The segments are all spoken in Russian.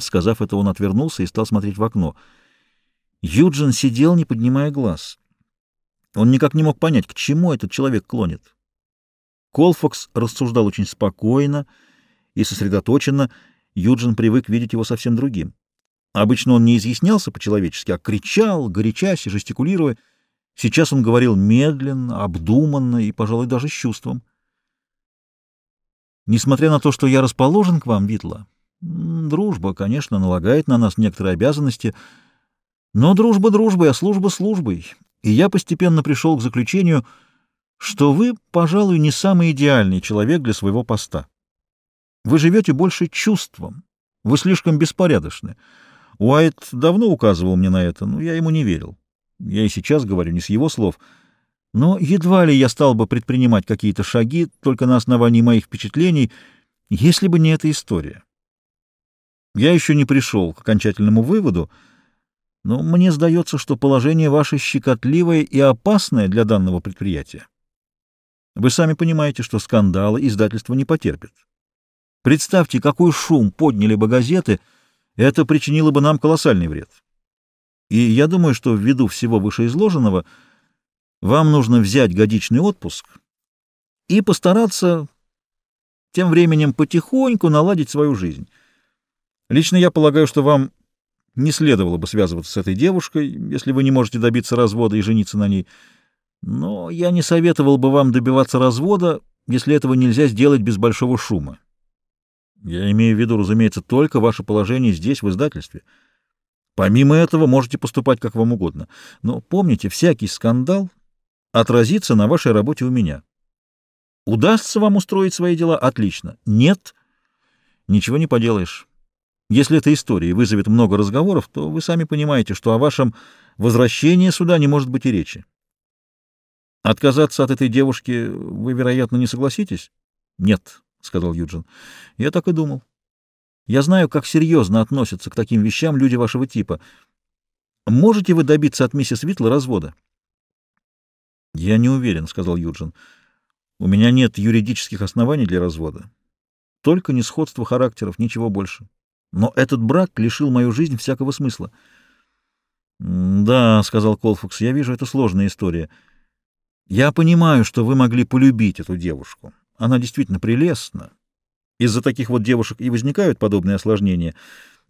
Сказав это, он отвернулся и стал смотреть в окно. Юджин сидел, не поднимая глаз. Он никак не мог понять, к чему этот человек клонит. Колфокс рассуждал очень спокойно и сосредоточенно. Юджин привык видеть его совсем другим. Обычно он не изъяснялся по-человечески, а кричал, горячась и жестикулируя. Сейчас он говорил медленно, обдуманно и, пожалуй, даже с чувством. Несмотря на то, что я расположен к вам, Витла, дружба, конечно, налагает на нас некоторые обязанности, но дружба дружбой, а служба службой. И я постепенно пришел к заключению, что вы, пожалуй, не самый идеальный человек для своего поста. Вы живете больше чувством, вы слишком беспорядочны. Уайт давно указывал мне на это, но я ему не верил. Я и сейчас говорю не с его слов — но едва ли я стал бы предпринимать какие-то шаги только на основании моих впечатлений, если бы не эта история. Я еще не пришел к окончательному выводу, но мне сдается, что положение ваше щекотливое и опасное для данного предприятия. Вы сами понимаете, что скандалы издательство не потерпит. Представьте, какой шум подняли бы газеты, это причинило бы нам колоссальный вред. И я думаю, что ввиду всего вышеизложенного — вам нужно взять годичный отпуск и постараться тем временем потихоньку наладить свою жизнь. Лично я полагаю, что вам не следовало бы связываться с этой девушкой, если вы не можете добиться развода и жениться на ней. Но я не советовал бы вам добиваться развода, если этого нельзя сделать без большого шума. Я имею в виду, разумеется, только ваше положение здесь, в издательстве. Помимо этого, можете поступать как вам угодно. Но помните, всякий скандал отразится на вашей работе у меня. Удастся вам устроить свои дела? Отлично. Нет? Ничего не поделаешь. Если эта история вызовет много разговоров, то вы сами понимаете, что о вашем возвращении сюда не может быть и речи. Отказаться от этой девушки вы, вероятно, не согласитесь? Нет, — сказал Юджин. Я так и думал. Я знаю, как серьезно относятся к таким вещам люди вашего типа. Можете вы добиться от миссис Витла развода? «Я не уверен», — сказал Юджин. «У меня нет юридических оснований для развода. Только несходство характеров, ничего больше. Но этот брак лишил мою жизнь всякого смысла». «Да», — сказал Колфакс, — «я вижу, это сложная история. Я понимаю, что вы могли полюбить эту девушку. Она действительно прелестна. Из-за таких вот девушек и возникают подобные осложнения.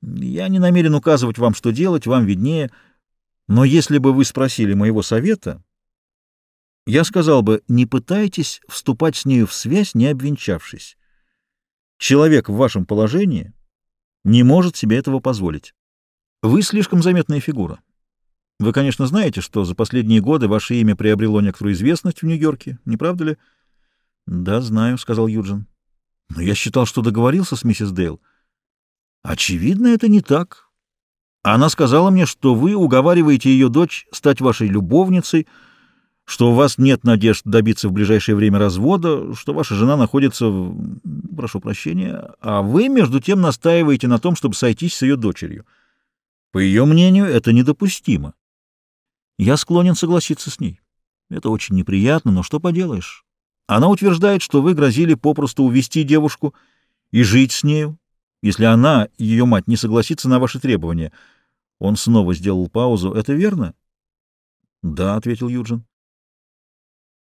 Я не намерен указывать вам, что делать, вам виднее. Но если бы вы спросили моего совета, я сказал бы, не пытайтесь вступать с нею в связь, не обвенчавшись. Человек в вашем положении не может себе этого позволить. Вы слишком заметная фигура. Вы, конечно, знаете, что за последние годы ваше имя приобрело некоторую известность в Нью-Йорке, не правда ли? — Да, знаю, — сказал Юджин. — Но я считал, что договорился с миссис Дейл. — Очевидно, это не так. Она сказала мне, что вы уговариваете ее дочь стать вашей любовницей, — что у вас нет надежд добиться в ближайшее время развода, что ваша жена находится в... прошу прощения, а вы, между тем, настаиваете на том, чтобы сойтись с ее дочерью. По ее мнению, это недопустимо. Я склонен согласиться с ней. Это очень неприятно, но что поделаешь? Она утверждает, что вы грозили попросту увести девушку и жить с нею, если она, ее мать, не согласится на ваши требования. Он снова сделал паузу. Это верно? — Да, — ответил Юджин.